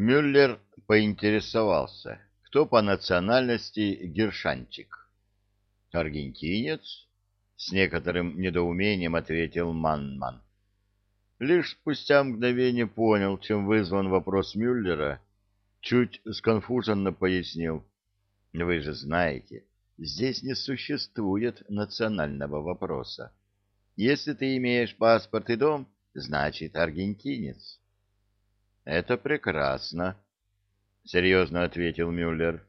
Мюллер поинтересовался, кто по национальности Гершанчик. «Аргентинец?» — с некоторым недоумением ответил Манман. Лишь спустя мгновение понял, чем вызван вопрос Мюллера, чуть сконфуженно пояснил. «Вы же знаете, здесь не существует национального вопроса. Если ты имеешь паспорт и дом, значит аргентинец». «Это прекрасно», — серьезно ответил Мюллер.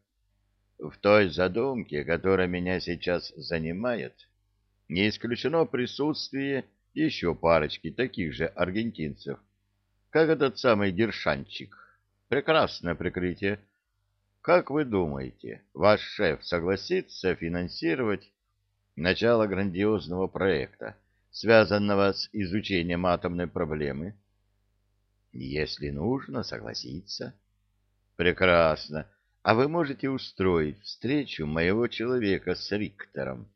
«В той задумке, которая меня сейчас занимает, не исключено присутствие еще парочки таких же аргентинцев, как этот самый Дершанчик. Прекрасное прикрытие. Как вы думаете, ваш шеф согласится финансировать начало грандиозного проекта, связанного с изучением атомной проблемы?» Если нужно, согласиться. Прекрасно. А вы можете устроить встречу моего человека с Риктором?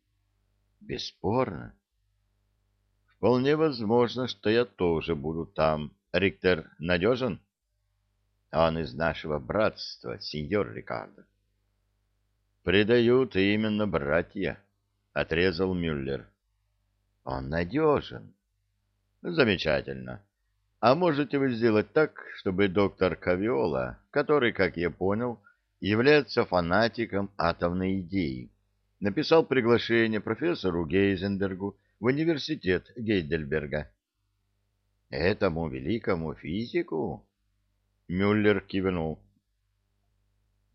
Бесспорно. Вполне возможно, что я тоже буду там. Риктор надежен? Он из нашего братства, сеньор Рикардо. Предают именно братья, — отрезал Мюллер. Он надежен. Замечательно. А можете вы сделать так, чтобы доктор Кавиола, который, как я понял, является фанатиком атомной идеи, написал приглашение профессору Гейзенбергу в университет Гейдельберга. Этому великому физику? Мюллер кивнул.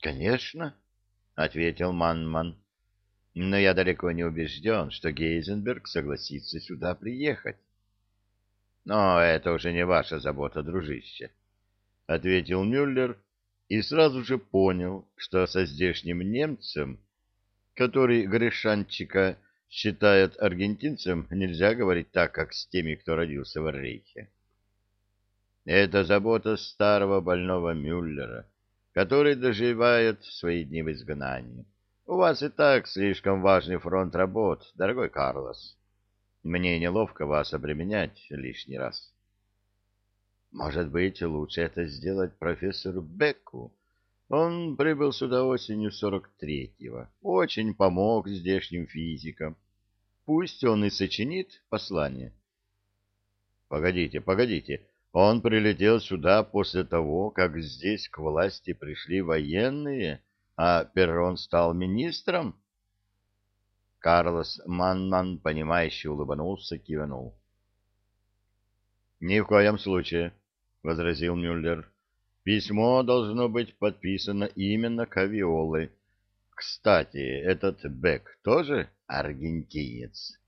Конечно, ответил Манман. Но я далеко не убежден, что Гейзенберг согласится сюда приехать. Но это уже не ваша забота, дружище, — ответил Мюллер и сразу же понял, что со здешним немцем, который Гришанчика считает аргентинцем, нельзя говорить так, как с теми, кто родился в Рейхе. Это забота старого больного Мюллера, который доживает свои дни в изгнании. У вас и так слишком важный фронт работ, дорогой Карлос. Мне неловко вас обременять лишний раз. Может быть, лучше это сделать профессору Беку. Он прибыл сюда осенью сорок третьего. Очень помог здешним физикам. Пусть он и сочинит послание. Погодите, погодите. Он прилетел сюда после того, как здесь к власти пришли военные, а Перрон стал министром? Карлос Манман, понимающе улыбнулся, кивнул. «Ни в коем случае», — возразил Мюллер. «Письмо должно быть подписано именно Кавиолой. Кстати, этот Бек тоже аргентинец».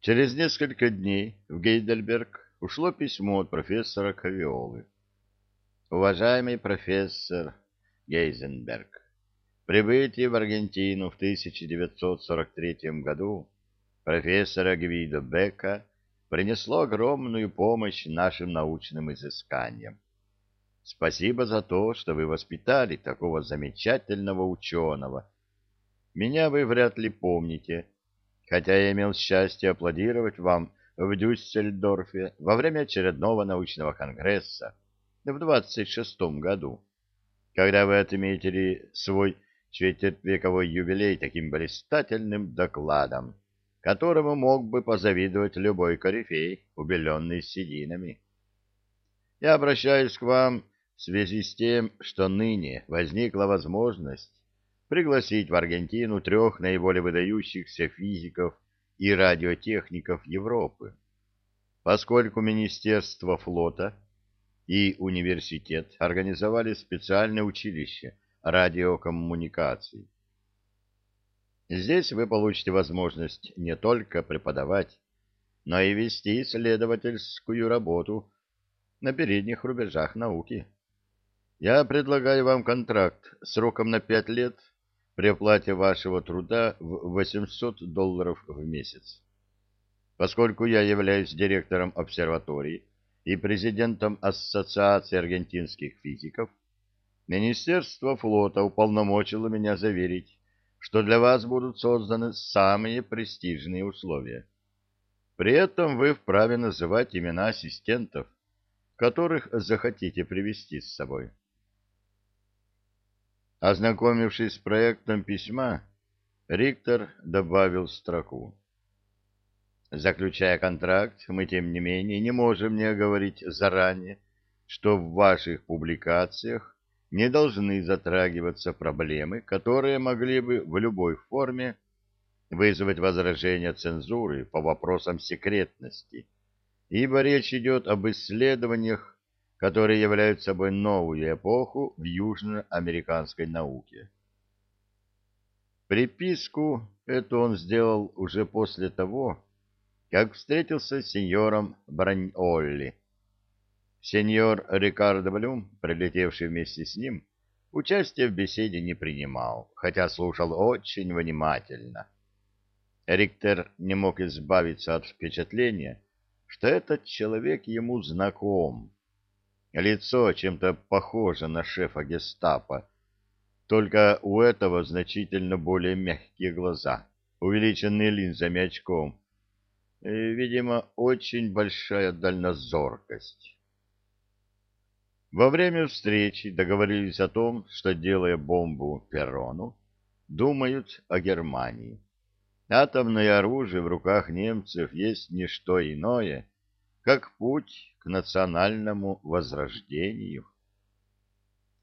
Через несколько дней в Гейдельберг ушло письмо от профессора Кавиолы. «Уважаемый профессор Гейзенберг, прибытие в Аргентину в 1943 году профессора Гвидо Бека принесло огромную помощь нашим научным изысканиям. Спасибо за то, что вы воспитали такого замечательного ученого. Меня вы вряд ли помните, хотя я имел счастье аплодировать вам в Дюссельдорфе во время очередного научного конгресса в 26 году, когда вы отметили свой четвертьвековой юбилей таким блистательным докладом, которому мог бы позавидовать любой корифей, убеленный сединами. Я обращаюсь к вам в связи с тем, что ныне возникла возможность пригласить в Аргентину трех наиболее выдающихся физиков и радиотехников Европы. Поскольку Министерство флота и университет организовали специальное училище радиокоммуникаций. Здесь вы получите возможность не только преподавать, но и вести исследовательскую работу на передних рубежах науки. Я предлагаю вам контракт сроком на пять лет при оплате вашего труда в 800 долларов в месяц. Поскольку я являюсь директором обсерватории и президентом Ассоциации аргентинских физиков, Министерство флота уполномочило меня заверить, что для вас будут созданы самые престижные условия. При этом вы вправе называть имена ассистентов, которых захотите привести с собой. Ознакомившись с проектом письма, Риктор добавил строку. Заключая контракт, мы, тем не менее, не можем не говорить заранее, что в ваших публикациях не должны затрагиваться проблемы, которые могли бы в любой форме вызвать возражения цензуры по вопросам секретности, ибо речь идет об исследованиях, которые являются собой новую эпоху в южноамериканской науке. Приписку эту он сделал уже после того, как встретился с сеньором Браньолли. Сеньор Рикардо Блюм, прилетевший вместе с ним, участия в беседе не принимал, хотя слушал очень внимательно. Риктер не мог избавиться от впечатления, что этот человек ему знаком. Лицо чем-то похоже на шефа гестапо, только у этого значительно более мягкие глаза, увеличенные линзами очком. И, видимо, очень большая дальнозоркость. Во время встречи договорились о том, что, делая бомбу Перрону, думают о Германии. Атомное оружие в руках немцев есть не что иное, как путь к национальному возрождению.